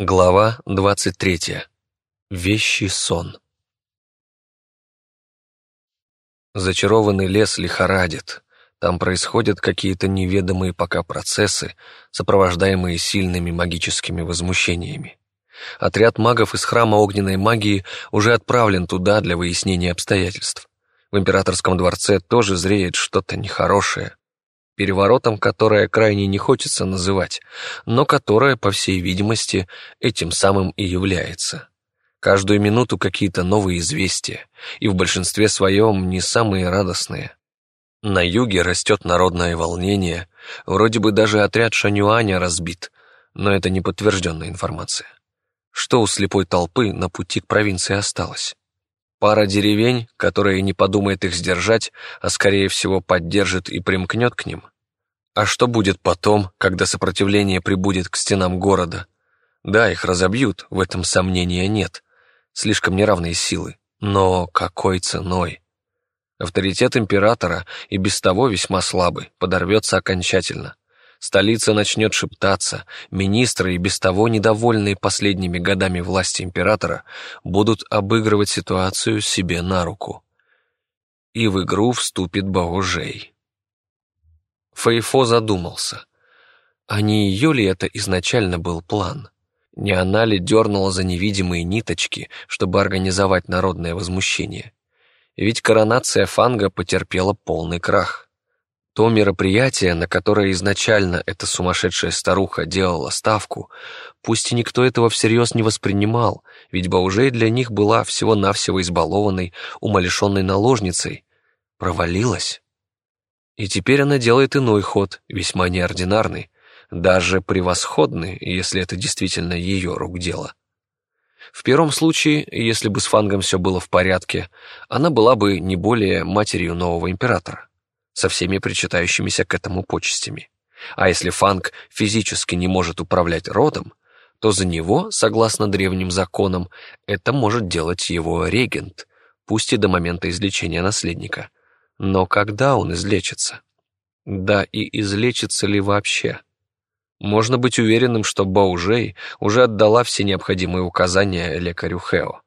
Глава 23. Вещий сон. Зачарованный лес лихорадит. Там происходят какие-то неведомые пока процессы, сопровождаемые сильными магическими возмущениями. Отряд магов из храма огненной магии уже отправлен туда для выяснения обстоятельств. В императорском дворце тоже зреет что-то нехорошее переворотом, которое крайне не хочется называть, но которое, по всей видимости, этим самым и является. Каждую минуту какие-то новые известия, и в большинстве своем не самые радостные. На юге растет народное волнение, вроде бы даже отряд Шанюаня разбит, но это не подтвержденная информация. Что у слепой толпы на пути к провинции осталось? Пара деревень, которая не подумает их сдержать, а скорее всего поддержит и примкнет к ним. А что будет потом, когда сопротивление прибудет к стенам города? Да, их разобьют, в этом сомнения нет. Слишком неравные силы. Но какой ценой? Авторитет императора и без того весьма слабый, подорвется окончательно. Столица начнет шептаться, министры и без того недовольные последними годами власти императора будут обыгрывать ситуацию себе на руку. И в игру вступит Баужей. Фейфо задумался. А не ее ли это изначально был план? Не она ли дернула за невидимые ниточки, чтобы организовать народное возмущение? Ведь коронация Фанга потерпела полный крах. То мероприятие, на которое изначально эта сумасшедшая старуха делала ставку, пусть и никто этого всерьез не воспринимал, ведь Баужей для них была всего-навсего избалованной, умалишенной наложницей, провалилась. И теперь она делает иной ход, весьма неординарный, даже превосходный, если это действительно ее рук дело. В первом случае, если бы с Фангом все было в порядке, она была бы не более матерью нового императора со всеми причитающимися к этому почестями. А если Фанг физически не может управлять родом, то за него, согласно древним законам, это может делать его регент, пусть и до момента излечения наследника. Но когда он излечится? Да и излечится ли вообще? Можно быть уверенным, что Баужей уже отдала все необходимые указания лекарю Хео.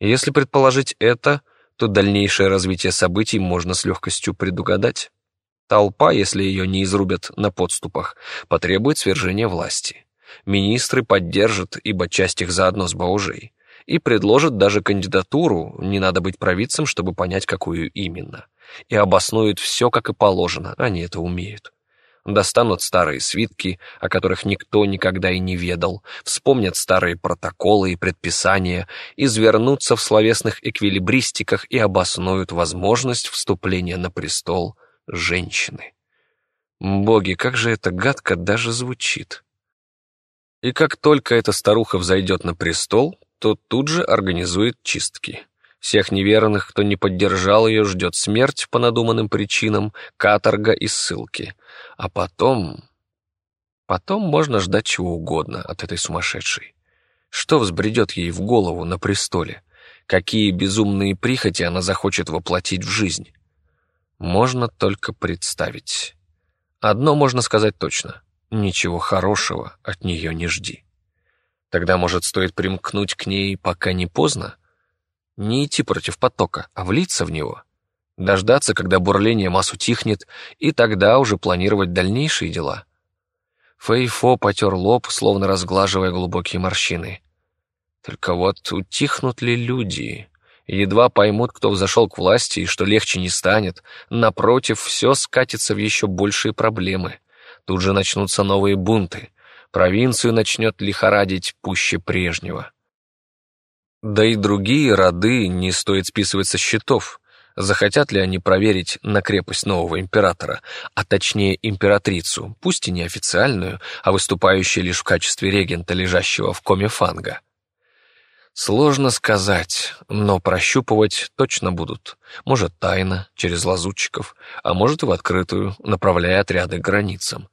Если предположить это, то дальнейшее развитие событий можно с легкостью предугадать. Толпа, если ее не изрубят на подступах, потребует свержения власти. Министры поддержат, ибо часть их заодно с Баужей, и предложат даже кандидатуру, не надо быть провидцем, чтобы понять, какую именно, и обоснуют все, как и положено, они это умеют достанут старые свитки, о которых никто никогда и не ведал, вспомнят старые протоколы и предписания, извернутся в словесных эквилибристиках и обоснуют возможность вступления на престол женщины. Боги, как же это гадко даже звучит. И как только эта старуха взойдет на престол, то тут же организует чистки. Всех неверных, кто не поддержал ее, ждет смерть по надуманным причинам, каторга и ссылки. А потом... Потом можно ждать чего угодно от этой сумасшедшей. Что взбредет ей в голову на престоле? Какие безумные прихоти она захочет воплотить в жизнь? Можно только представить. Одно можно сказать точно. Ничего хорошего от нее не жди. Тогда, может, стоит примкнуть к ней, пока не поздно? Не идти против потока, а влиться в него. Дождаться, когда бурление масс утихнет, и тогда уже планировать дальнейшие дела. Фейфо потер лоб, словно разглаживая глубокие морщины. Только вот утихнут ли люди? Едва поймут, кто взошел к власти, и что легче не станет. Напротив, все скатится в еще большие проблемы. Тут же начнутся новые бунты. Провинцию начнет лихорадить пуще прежнего. Да и другие роды не стоит списывать со счетов. Захотят ли они проверить на крепость нового императора, а точнее императрицу, пусть и не официальную, а выступающую лишь в качестве регента, лежащего в коме фанга? Сложно сказать, но прощупывать точно будут. Может, тайно, через лазутчиков, а может и в открытую, направляя отряды к границам.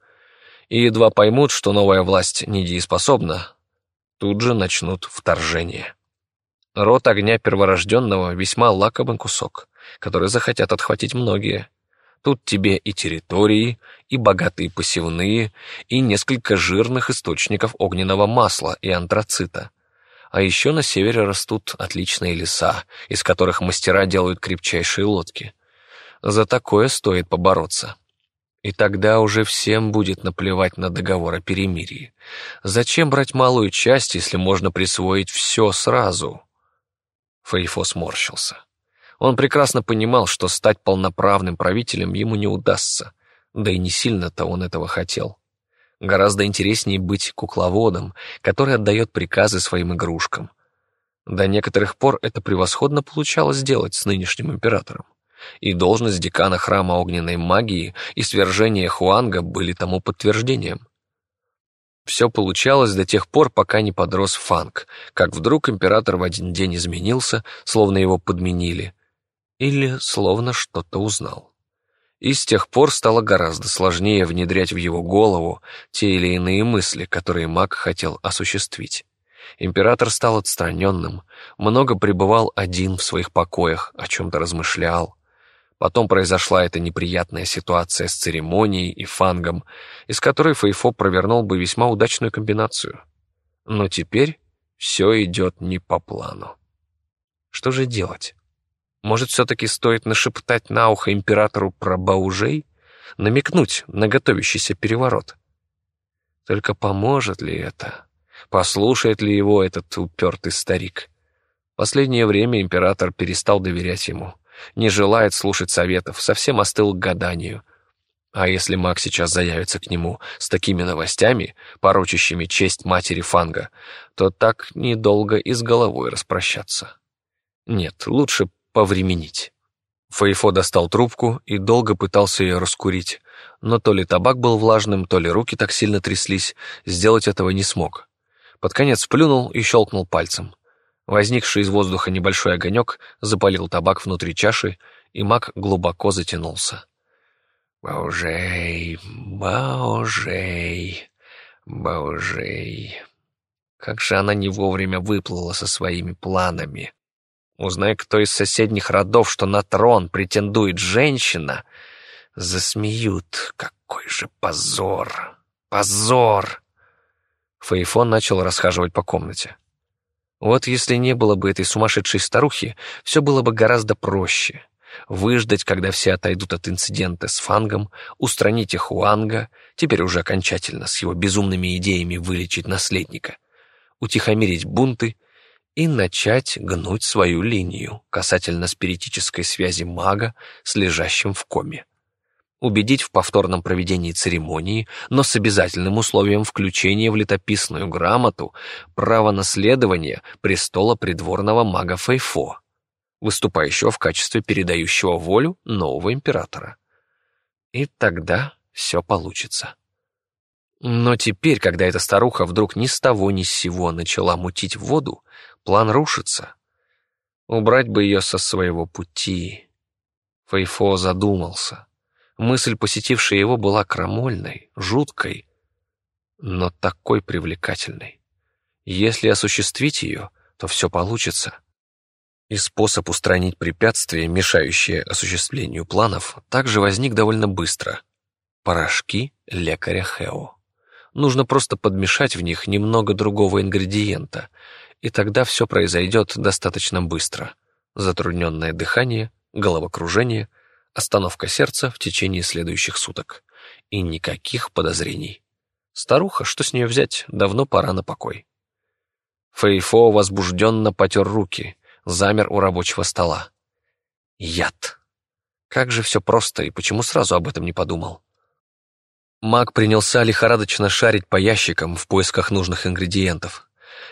И едва поймут, что новая власть недееспособна, тут же начнут вторжение. Рот огня перворожденного весьма лакомый кусок, который захотят отхватить многие. Тут тебе и территории, и богатые посевные, и несколько жирных источников огненного масла и антрацита. А еще на севере растут отличные леса, из которых мастера делают крепчайшие лодки. За такое стоит побороться. И тогда уже всем будет наплевать на договор о перемирии. Зачем брать малую часть, если можно присвоить все сразу? Фейфо сморщился. Он прекрасно понимал, что стать полноправным правителем ему не удастся, да и не сильно-то он этого хотел. Гораздо интереснее быть кукловодом, который отдает приказы своим игрушкам. До некоторых пор это превосходно получалось делать с нынешним императором. И должность декана храма огненной магии и свержение Хуанга были тому подтверждением. Все получалось до тех пор, пока не подрос Фанг, как вдруг император в один день изменился, словно его подменили, или словно что-то узнал. И с тех пор стало гораздо сложнее внедрять в его голову те или иные мысли, которые маг хотел осуществить. Император стал отстраненным, много пребывал один в своих покоях, о чем-то размышлял. Потом произошла эта неприятная ситуация с церемонией и фангом, из которой Фейфо провернул бы весьма удачную комбинацию. Но теперь все идет не по плану. Что же делать? Может, все-таки стоит нашептать на ухо императору про Баужей? Намекнуть на готовящийся переворот? Только поможет ли это? Послушает ли его этот упертый старик? Последнее время император перестал доверять ему. Не желает слушать советов, совсем остыл к гаданию. А если маг сейчас заявится к нему с такими новостями, порочащими честь матери Фанга, то так недолго и с головой распрощаться. Нет, лучше повременить. Фейфо достал трубку и долго пытался ее раскурить, но то ли табак был влажным, то ли руки так сильно тряслись, сделать этого не смог. Под конец плюнул и щелкнул пальцем. Возникший из воздуха небольшой огонек запалил табак внутри чаши, и маг глубоко затянулся. «Баужей, Баужей, Баужей...» Как же она не вовремя выплыла со своими планами. Узнай, кто из соседних родов, что на трон претендует женщина, засмеют. Какой же позор! Позор! Фаифон начал расхаживать по комнате. Вот если не было бы этой сумасшедшей старухи, все было бы гораздо проще. Выждать, когда все отойдут от инцидента с Фангом, устранить Хуанга, теперь уже окончательно с его безумными идеями вылечить наследника, утихомирить бунты — и начать гнуть свою линию касательно спиритической связи мага с лежащим в коме. Убедить в повторном проведении церемонии, но с обязательным условием включения в летописную грамоту право наследования престола придворного мага Фейфо, выступающего в качестве передающего волю нового императора. И тогда все получится. Но теперь, когда эта старуха вдруг ни с того ни с сего начала мутить воду, План рушится. Убрать бы ее со своего пути. Фейфо задумался. Мысль, посетившая его, была крамольной, жуткой, но такой привлекательной. Если осуществить ее, то все получится. И способ устранить препятствия, мешающие осуществлению планов, также возник довольно быстро. Порошки лекаря Хео. Нужно просто подмешать в них немного другого ингредиента, и тогда все произойдет достаточно быстро. Затрудненное дыхание, головокружение, остановка сердца в течение следующих суток. И никаких подозрений. Старуха, что с нее взять, давно пора на покой. Фейфо возбужденно потер руки, замер у рабочего стола. Яд. Как же все просто, и почему сразу об этом не подумал? Маг принялся лихорадочно шарить по ящикам в поисках нужных ингредиентов.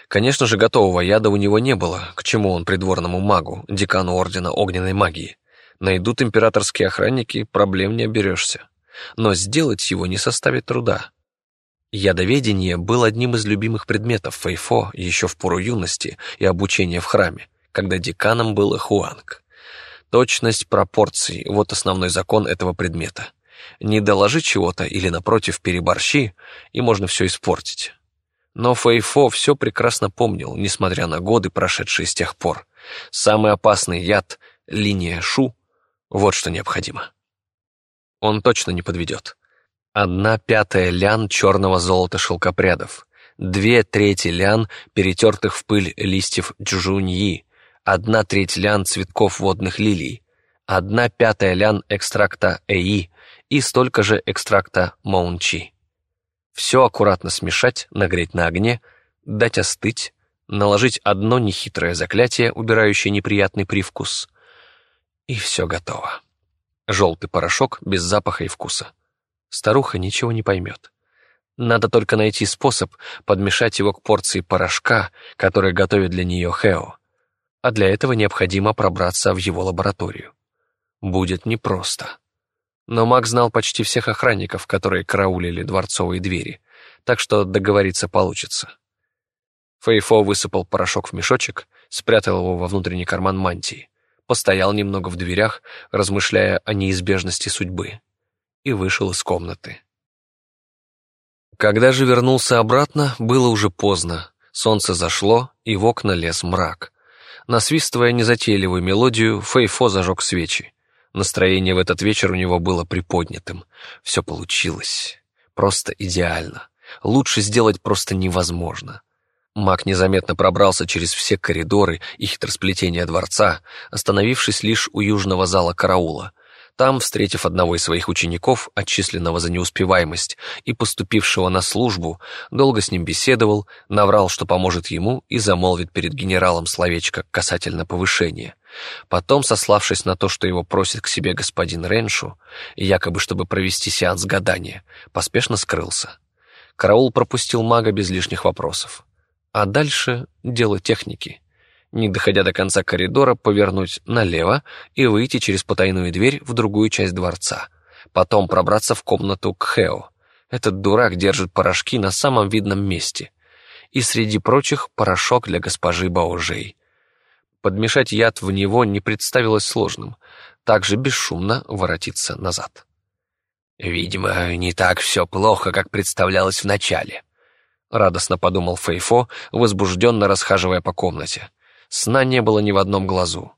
Конечно же, готового яда у него не было, к чему он придворному магу, декану Ордена Огненной Магии. Найдут императорские охранники, проблем не оберешься. Но сделать его не составит труда. Ядоведение был одним из любимых предметов Фейфо еще в пору юности и обучения в храме, когда деканом был Хуанг. Точность пропорций – вот основной закон этого предмета. Не доложи чего-то или, напротив, переборщи, и можно все испортить. Но Фэйфо все прекрасно помнил, несмотря на годы, прошедшие с тех пор. Самый опасный яд — линия Шу — вот что необходимо. Он точно не подведет. Одна пятая лян черного золота шелкопрядов, две трети лян перетертых в пыль листьев джужуньи, одна треть лян цветков водных лилий, одна пятая лян экстракта эи и столько же экстракта моунчи. Все аккуратно смешать, нагреть на огне, дать остыть, наложить одно нехитрое заклятие, убирающее неприятный привкус. И все готово. Желтый порошок без запаха и вкуса. Старуха ничего не поймет. Надо только найти способ подмешать его к порции порошка, который готовит для нее Хео. А для этого необходимо пробраться в его лабораторию. Будет непросто. Но Мак знал почти всех охранников, которые караулили дворцовые двери, так что договориться получится. Фейфо высыпал порошок в мешочек, спрятал его во внутренний карман мантии, постоял немного в дверях, размышляя о неизбежности судьбы, и вышел из комнаты. Когда же вернулся обратно, было уже поздно. Солнце зашло, и в окна лез мрак. Насвистывая незатейливую мелодию, Фейфо зажег свечи. Настроение в этот вечер у него было приподнятым. Все получилось. Просто идеально. Лучше сделать просто невозможно. Маг незаметно пробрался через все коридоры и хитросплетения дворца, остановившись лишь у южного зала караула. Там, встретив одного из своих учеников, отчисленного за неуспеваемость и поступившего на службу, долго с ним беседовал, наврал, что поможет ему и замолвит перед генералом словечко касательно повышения. Потом, сославшись на то, что его просит к себе господин Реншу, якобы чтобы провести сеанс гадания, поспешно скрылся. Караул пропустил мага без лишних вопросов. А дальше дело техники. Не доходя до конца коридора, повернуть налево и выйти через потайную дверь в другую часть дворца. Потом пробраться в комнату к Хео. Этот дурак держит порошки на самом видном месте. И среди прочих порошок для госпожи Баужей. Подмешать яд в него не представилось сложным. Также бесшумно воротиться назад. «Видимо, не так все плохо, как представлялось вначале», — радостно подумал Фейфо, возбужденно расхаживая по комнате. Сна не было ни в одном глазу.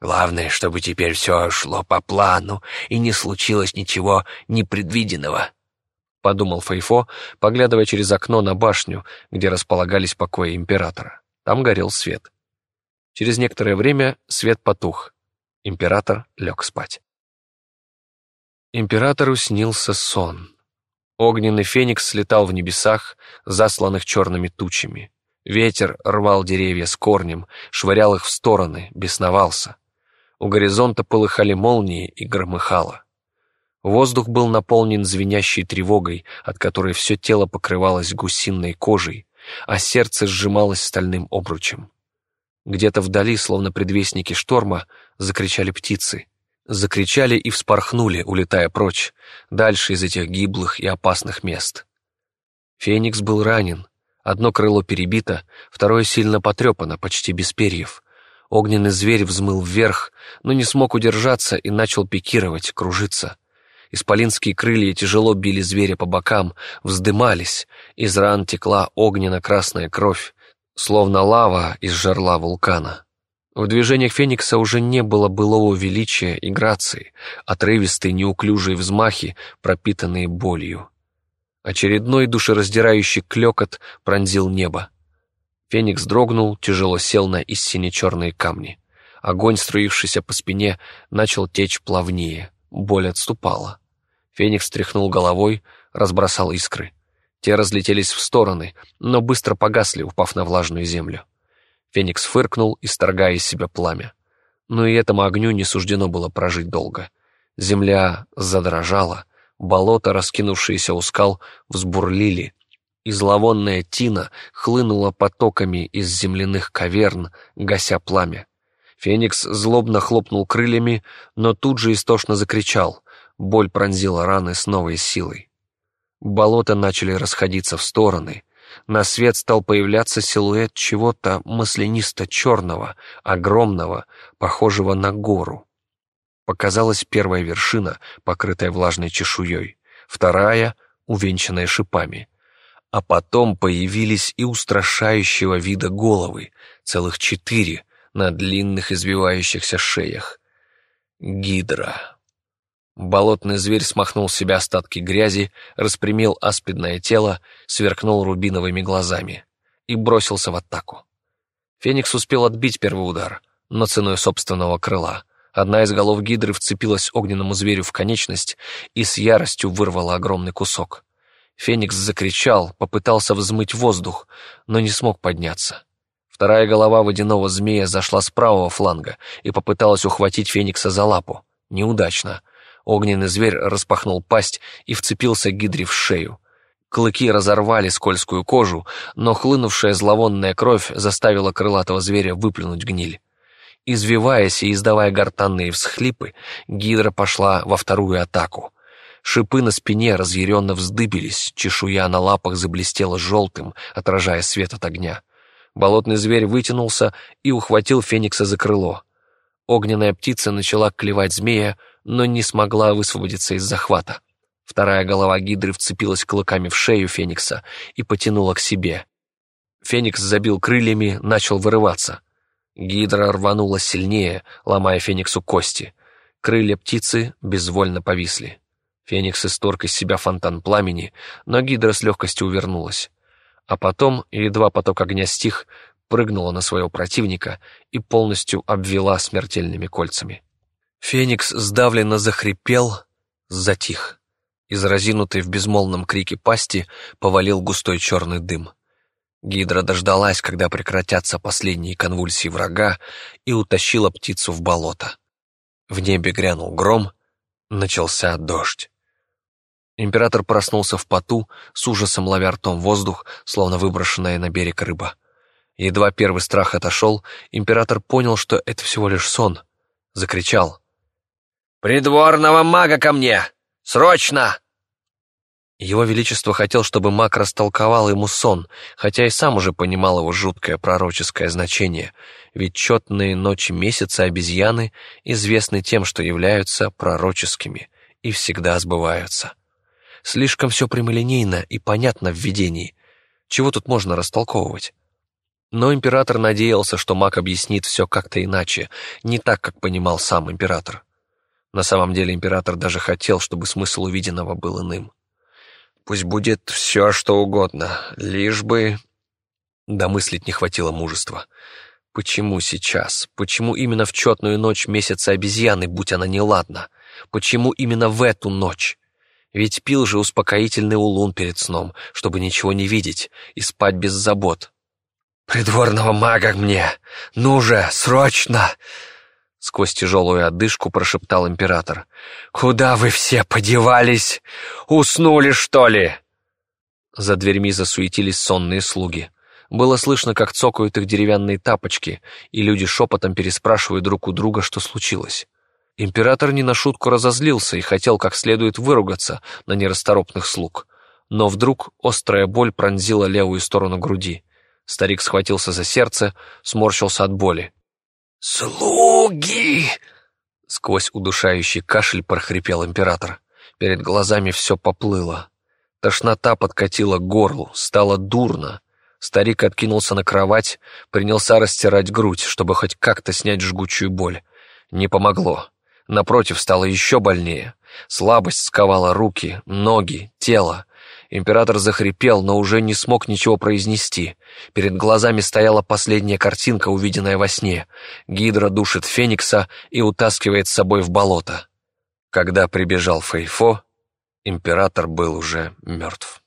«Главное, чтобы теперь все шло по плану и не случилось ничего непредвиденного», — подумал Фейфо, поглядывая через окно на башню, где располагались покои императора. Там горел свет. Через некоторое время свет потух. Император лег спать. Императору снился сон. Огненный феникс слетал в небесах, засланных черными тучами. Ветер рвал деревья с корнем, швырял их в стороны, бесновался. У горизонта полыхали молнии и громыхало. Воздух был наполнен звенящей тревогой, от которой все тело покрывалось гусиной кожей, а сердце сжималось стальным обручем. Где-то вдали, словно предвестники шторма, закричали птицы — закричали и вспорхнули, улетая прочь, дальше из этих гиблых и опасных мест. Феникс был ранен, одно крыло перебито, второе сильно потрепано, почти без перьев. Огненный зверь взмыл вверх, но не смог удержаться и начал пикировать, кружиться. Исполинские крылья тяжело били зверя по бокам, вздымались, из ран текла огненно-красная кровь, словно лава из жерла вулкана. В движениях Феникса уже не было былого величия и грации, отрывистые неуклюжие взмахи, пропитанные болью. Очередной душераздирающий клекот пронзил небо. Феникс дрогнул, тяжело сел на истине черные камни. Огонь, струившийся по спине, начал течь плавнее, боль отступала. Феникс тряхнул головой, разбросал искры. Те разлетелись в стороны, но быстро погасли, упав на влажную землю. Феникс фыркнул, исторгая из себя пламя. Но и этому огню не суждено было прожить долго. Земля задрожала, болото, раскинувшиеся у скал, взбурлили, и зловонная тина хлынула потоками из земляных каверн, гася пламя. Феникс злобно хлопнул крыльями, но тут же истошно закричал. Боль пронзила раны с новой силой. Болота начали расходиться в стороны, на свет стал появляться силуэт чего-то маслянисто-черного, огромного, похожего на гору. Показалась первая вершина, покрытая влажной чешуей, вторая, увенчанная шипами. А потом появились и устрашающего вида головы, целых четыре, на длинных извивающихся шеях. Гидра. Болотный зверь смахнул с себя остатки грязи, распрямил аспидное тело, сверкнул рубиновыми глазами и бросился в атаку. Феникс успел отбить первый удар, но ценой собственного крыла. Одна из голов гидры вцепилась огненному зверю в конечность и с яростью вырвала огромный кусок. Феникс закричал, попытался взмыть воздух, но не смог подняться. Вторая голова водяного змея зашла с правого фланга и попыталась ухватить Феникса за лапу. Неудачно. Огненный зверь распахнул пасть и вцепился гидре в шею. Клыки разорвали скользкую кожу, но хлынувшая зловонная кровь заставила крылатого зверя выплюнуть гниль. Извиваясь и издавая гортанные всхлипы, гидра пошла во вторую атаку. Шипы на спине разъяренно вздыбились, чешуя на лапах заблестела желтым, отражая свет от огня. Болотный зверь вытянулся и ухватил Феникса за крыло. Огненная птица начала клевать змея, но не смогла высвободиться из захвата. Вторая голова гидры вцепилась клыками в шею Феникса и потянула к себе. Феникс забил крыльями, начал вырываться. Гидра рванула сильнее, ломая Фениксу кости. Крылья птицы безвольно повисли. Феникс исторг из себя фонтан пламени, но гидра с легкостью увернулась. А потом, едва поток огня стих, прыгнула на своего противника и полностью обвела смертельными кольцами. Феникс сдавленно захрипел, затих. Из разинутой в безмолвном крике пасти повалил густой черный дым. Гидра дождалась, когда прекратятся последние конвульсии врага, и утащила птицу в болото. В небе грянул гром, начался дождь. Император проснулся в поту, с ужасом ловя ртом воздух, словно выброшенная на берег рыба. Едва первый страх отошел, император понял, что это всего лишь сон. Закричал. «Придворного мага ко мне! Срочно!» Его Величество хотел, чтобы маг растолковал ему сон, хотя и сам уже понимал его жуткое пророческое значение, ведь четные ночи месяца обезьяны известны тем, что являются пророческими и всегда сбываются. Слишком все прямолинейно и понятно в видении. Чего тут можно растолковывать? Но император надеялся, что маг объяснит все как-то иначе, не так, как понимал сам император. На самом деле император даже хотел, чтобы смысл увиденного был иным. Пусть будет все, что угодно, лишь бы... Домыслить не хватило мужества. Почему сейчас? Почему именно в четную ночь месяца обезьяны, будь она неладна? Почему именно в эту ночь? Ведь пил же успокоительный улун перед сном, чтобы ничего не видеть и спать без забот. «Придворного мага мне! Ну же, срочно!» Сквозь тяжелую одышку прошептал император. «Куда вы все подевались? Уснули, что ли?» За дверьми засуетились сонные слуги. Было слышно, как цокают их деревянные тапочки, и люди шепотом переспрашивают друг у друга, что случилось. Император не на шутку разозлился и хотел как следует выругаться на нерасторопных слуг. Но вдруг острая боль пронзила левую сторону груди. Старик схватился за сердце, сморщился от боли. «Слуги!» Сквозь удушающий кашель прохрипел император. Перед глазами все поплыло. Тошнота подкатила к горлу, стало дурно. Старик откинулся на кровать, принялся растирать грудь, чтобы хоть как-то снять жгучую боль. Не помогло. Напротив, стало еще больнее. Слабость сковала руки, ноги, тело. Император захрипел, но уже не смог ничего произнести. Перед глазами стояла последняя картинка, увиденная во сне. Гидра душит Феникса и утаскивает с собой в болото. Когда прибежал Фейфо, император был уже мертв.